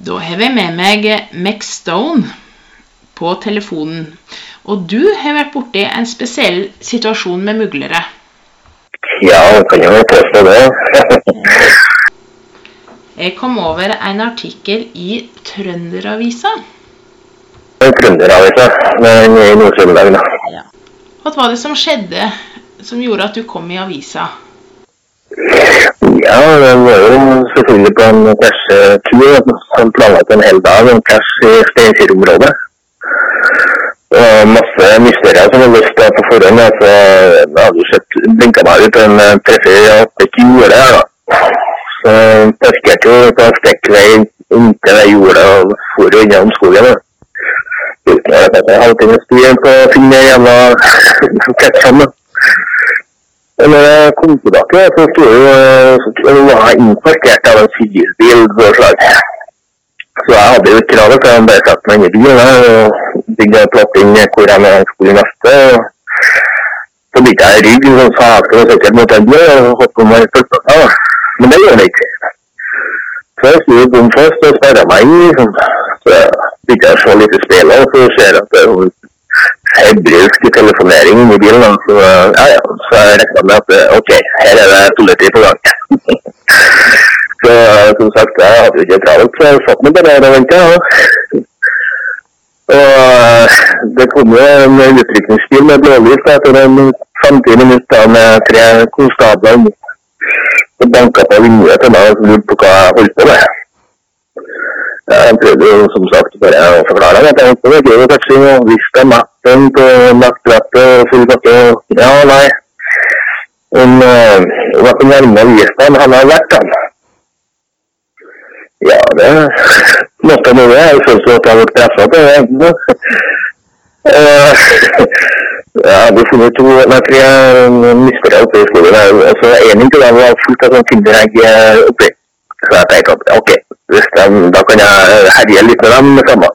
Da har vi med meg Mac Stone på telefonen. Og du har vært borti en spesiell situasjon med muglere. Ja, jeg kan jo påstå det. Jeg kom over en artikkel i Trønderavisa. Trønderavisa, men i Nord-Trøndelag, da. Ja. Hva var det som skjedde som gjorde at du kom i avisa? Ja, det var jo selvfølgelig på en krasjetur som planlagt en hel dag, en krasj i Steinkjer-området. Og masse mysterier som var løst på forhånd. Så jeg hadde jo sett blinka meg ut en treffer i åtte ikke gjorde her, da. Så parkerte jo på strekkvei inntil det jordet og for jo innom skogen. da. Uten å til stien på å finne den jævla ketchupen. Og når jeg kom tilbake, så sto jo så var jeg innparkert av en sivilbil. Så jeg hadde jo kravet, så jeg bare sette meg inn i bilen og begynte å plotte inn hvor jeg skulle neste. og Så begynte jeg rygg, sånn sakte og sikkert mot enden og håpet om jeg fulgte meg. da. Men det gjør jeg ikke. Så jeg sto bom fast og sperra meg inn. liksom. Så begynte jeg å se litt i speilet, og så ser jeg at det er hebrilsk telefonering i bilen. da. Så ja, ja. Så jeg regna med at eh, ok, her er det politi på gang. så som sagt, jeg hadde jo ikke travelt, så jeg satt meg bare der og venta. Og og det kom jo en utrykningsbil med blålys etter 50 minutter med tre konstabler og banka på vinduet til meg og lurte på hva jeg holdt på med. Jeg prøvde jo som sagt bare å forklare at jeg holdt på med geotaxing og viste mappen på nattbrettet og full pakke og ja, nei. Men uh, var ikke nærme gjestene han har vært, han. Ja, det måtte noe. Jeg følte at jeg ble pressa på det. Uh, du finner to, nei, tre mistere oppe i skogen. Altså, en av dem var fullt av sånn kinderegg oppi. Så jeg tenkte at ok, de, da kan jeg herje litt med dem samme.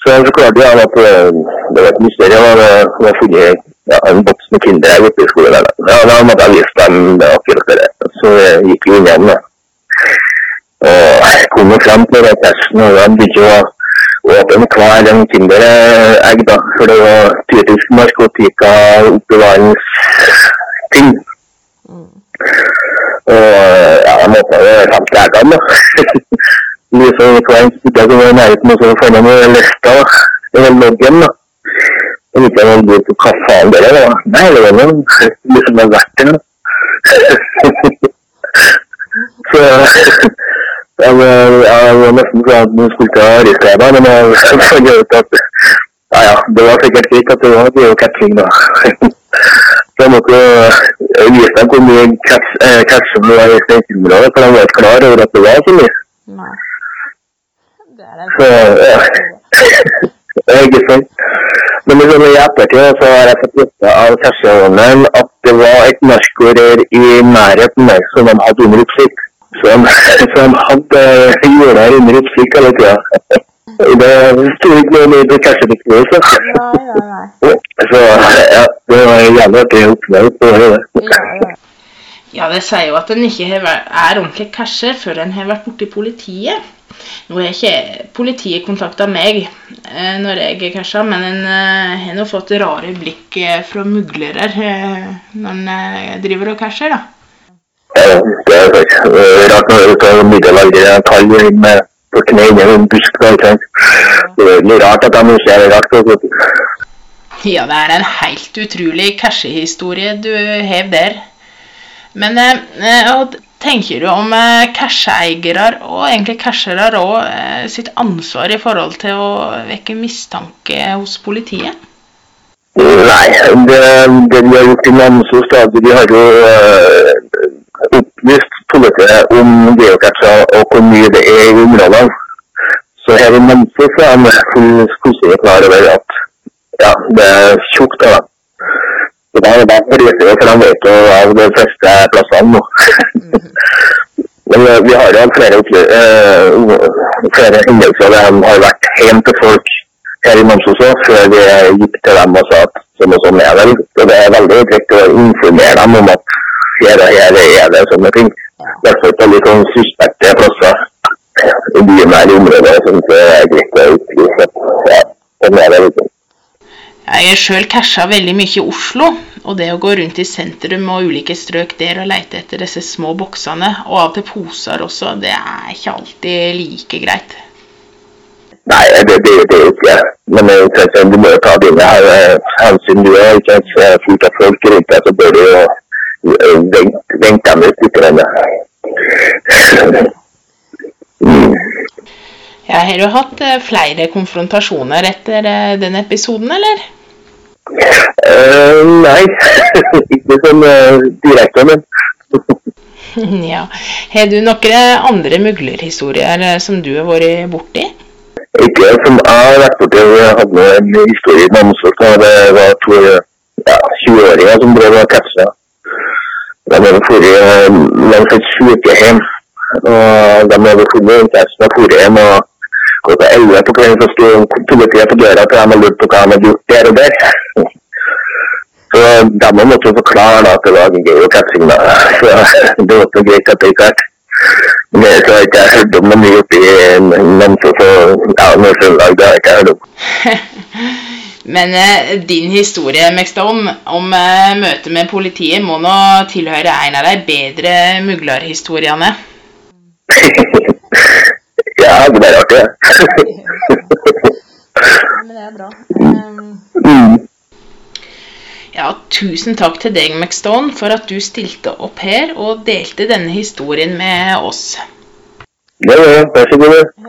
Så jeg forklarte jeg at eh, det var et mysterium. og det var funnet ja, en boks med kinderegg oppe i skogen. der. Ja, da måtte jeg vise dem akkurat det. Så gikk vi innom det. Og jeg kom frem til det testen, og de begynte å åpne hver en kinderegg, da. For det var typisk narkotika, oppbevaringsting. Og ja, jeg måtte jo 50 eggene, da. Liksom hver en stykke som var i nærheten, og så få jeg noe lista, i var loggen, da. vet ikke jeg lurt på faen det var. Nei, det var noe liksom en da. Så jeg var, jeg var nesten sånn at man skulle ikke arrestere meg, men jeg fant ut at ja, ja, det var sikkert greit at det var geocaching, da. Så jeg måtte jo vise dem hvor mye cash det var i Steinkjer-området, for de var ikke klar over at det var så mye. Nei. Det er det. Så ja. Det ikke sant. Men liksom i ettertid så har jeg fått vite av casheowneren at det var et narkorer i nærheten der som de hadde under oppsikt. Så de, så de hadde jorda under oppsikt hele tida. Det sto ikke noe mye på nei. Så ja, det var en jævlig artig opplevelse på det. Ja, ja. Ja, det sier jo at en ikke er ordentlig casher før en har vært borti politiet. Nå har ikke politiet kontakta meg eh, når jeg casha, men en eh, har nå fått rare blikk eh, fra muglere eh, når en eh, driver og casher, da. Ja, det er er Rart når du tar middelaldrende tall med inni en busk. da, ikke sant? Det er rart at de ikke er rart. Ja, det er en helt utrolig cashehistorie du har der. Men eh, eh, hva tenker du om eh, casheeiere og egentlig cashere òg eh, sitt ansvar i forhold til å vekke mistanke hos politiet? Nei, det, det de har gjort i Namsos, de har jo eh, politiet om geocacher og hvor mye det er i områdene. Så her i Memphis er de fullstendig klar over at ja, det er tjukt Da. Så da er det bare det, for de vet jo av de fleste plassene nå. Men eh, vi har jo hatt flere, eh, flere hendelser der de har vært hjem til folk her i Namsos òg, før vi gikk til dem og sa at sånn og sånn er det. Så det er veldig viktig å informere dem om at her og her er det sånne ting. I hvert fall på litt sånn suspekte plasser i by bynære områder som det er greit å utvise. Ja, sånn er det. Liksom. Jeg sjøl casha veldig mye i Oslo, og det å gå rundt i sentrum og ulike strøk der og leite etter disse små boksene, og av og til poser også, det er ikke alltid like greit. Nei, det, det, det er ikke Men jeg tenker, du må jo ta dine her, hensyn du det Fullt av folk rundt deg, så bør du jo vente dem litt. Mm. Ja, har du hatt eh, flere konfrontasjoner etter eh, den episoden, eller? Uh, nei, ikke sånn uh, direkte, men ja. Har du noen andre muglerhistorier som du har vært borti? ikke som jeg har vært borti. Jeg hadde en historie i Namsos da det var to ja, 20-åringer som drev og catcha. De har vært langs et. Og de har funnet innkjæresten og dratt hjem. og Klokka 11 på kvelden sto politiet på døra til dem og lurte på hva de hadde gjort der og der. Så de måtte jo forklare da, at det var gøy. Så det var ikke greit etter hvert. Men det har ikke hørt om noe mye oppi Namsos og Nord-Trøndelag. Det. Men eh, din historie Mekstone, om eh, møtet med politiet må nå tilhøre en av de bedre muglerhistoriene. ja, det er artig, det. Men det er bra. mm. Ja, tusen takk til deg, Mcstone, for at du stilte opp her og delte denne historien med oss. Ja, ja, vær så god.